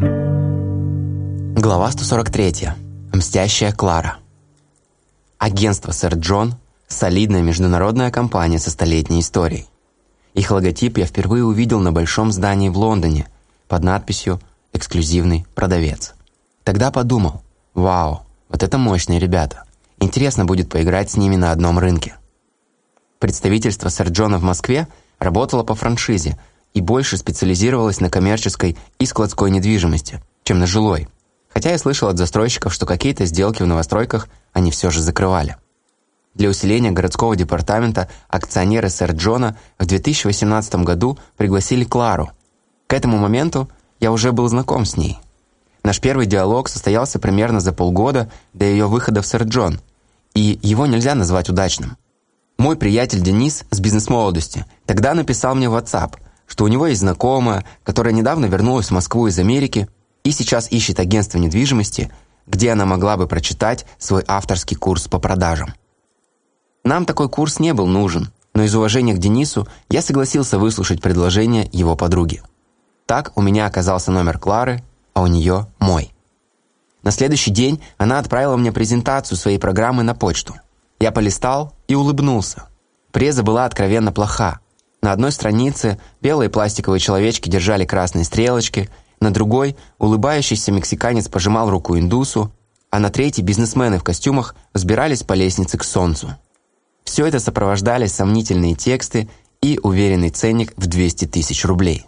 Глава 143. Мстящая Клара. Агентство «Сэр Джон» – солидная международная компания со столетней историей. Их логотип я впервые увидел на большом здании в Лондоне под надписью «Эксклюзивный продавец». Тогда подумал, вау, вот это мощные ребята. Интересно будет поиграть с ними на одном рынке. Представительство «Сэр Джона» в Москве работало по франшизе и больше специализировалось на коммерческой и складской недвижимости, чем на жилой. Хотя я слышал от застройщиков, что какие-то сделки в новостройках они все же закрывали. Для усиления городского департамента акционеры сэр Джона в 2018 году пригласили Клару. К этому моменту я уже был знаком с ней. Наш первый диалог состоялся примерно за полгода до ее выхода в сэр Джон, и его нельзя назвать удачным. Мой приятель Денис с бизнес-молодости тогда написал мне WhatsApp, что у него есть знакомая, которая недавно вернулась в Москву из Америки и сейчас ищет агентство недвижимости, где она могла бы прочитать свой авторский курс по продажам. Нам такой курс не был нужен, но из уважения к Денису я согласился выслушать предложение его подруги. Так у меня оказался номер Клары, а у нее мой. На следующий день она отправила мне презентацию своей программы на почту. Я полистал и улыбнулся. Преза была откровенно плоха. На одной странице белые пластиковые человечки держали красные стрелочки, на другой улыбающийся мексиканец пожимал руку индусу, а на третьей бизнесмены в костюмах взбирались по лестнице к солнцу. Все это сопровождали сомнительные тексты и уверенный ценник в 200 тысяч рублей.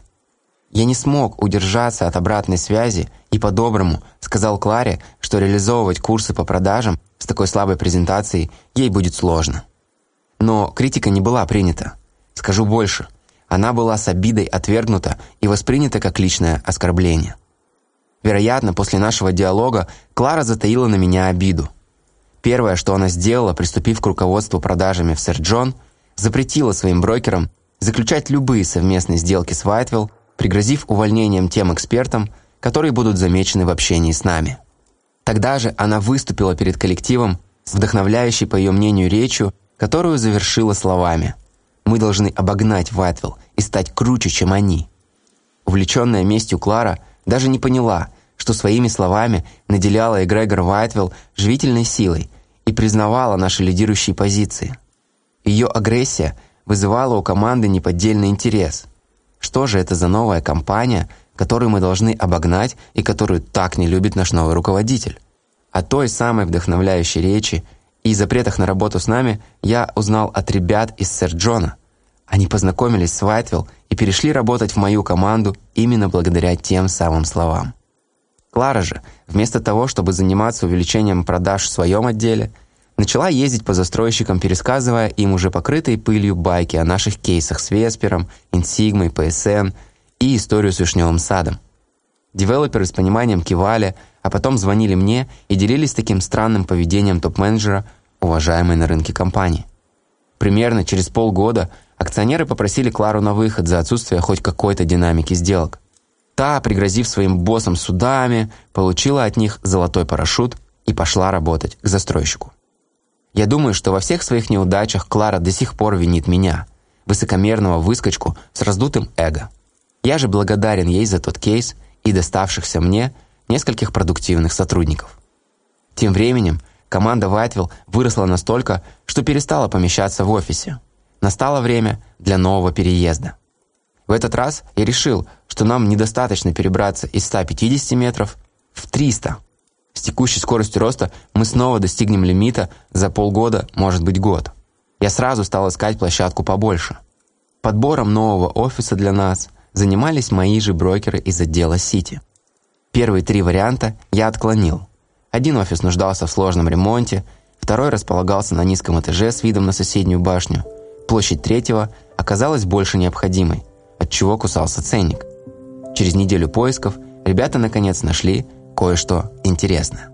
Я не смог удержаться от обратной связи и по-доброму сказал Кларе, что реализовывать курсы по продажам с такой слабой презентацией ей будет сложно. Но критика не была принята. Скажу больше, она была с обидой отвергнута и воспринята как личное оскорбление. Вероятно, после нашего диалога Клара затаила на меня обиду. Первое, что она сделала, приступив к руководству продажами в Сэр Джон, запретила своим брокерам заключать любые совместные сделки с Вайтвилл, пригрозив увольнением тем экспертам, которые будут замечены в общении с нами. Тогда же она выступила перед коллективом с вдохновляющей, по ее мнению, речью, которую завершила словами «Мы должны обогнать Вайтвилл и стать круче, чем они». Увлеченная местью Клара даже не поняла, что своими словами наделяла Эгрегор Вайтвилл живительной силой и признавала наши лидирующие позиции. Ее агрессия вызывала у команды неподдельный интерес. Что же это за новая компания – которую мы должны обогнать и которую так не любит наш новый руководитель. О той самой вдохновляющей речи и запретах на работу с нами я узнал от ребят из Сэр Джона. Они познакомились с Вайтвилл и перешли работать в мою команду именно благодаря тем самым словам. Клара же, вместо того, чтобы заниматься увеличением продаж в своем отделе, начала ездить по застройщикам, пересказывая им уже покрытые пылью байки о наших кейсах с Веспером, Инсигмой, ПСН – и историю с вишневым садом. Девелоперы с пониманием кивали, а потом звонили мне и делились таким странным поведением топ-менеджера, уважаемой на рынке компании. Примерно через полгода акционеры попросили Клару на выход за отсутствие хоть какой-то динамики сделок. Та, пригрозив своим боссам судами, получила от них золотой парашют и пошла работать к застройщику. Я думаю, что во всех своих неудачах Клара до сих пор винит меня, высокомерного выскочку с раздутым эго. Я же благодарен ей за тот кейс и доставшихся мне нескольких продуктивных сотрудников. Тем временем команда Вайтвилл выросла настолько, что перестала помещаться в офисе. Настало время для нового переезда. В этот раз я решил, что нам недостаточно перебраться из 150 метров в 300. С текущей скоростью роста мы снова достигнем лимита за полгода, может быть год. Я сразу стал искать площадку побольше. Подбором нового офиса для нас занимались мои же брокеры из отдела Сити. Первые три варианта я отклонил. Один офис нуждался в сложном ремонте, второй располагался на низком этаже с видом на соседнюю башню. Площадь третьего оказалась больше необходимой, отчего кусался ценник. Через неделю поисков ребята наконец нашли кое-что интересное.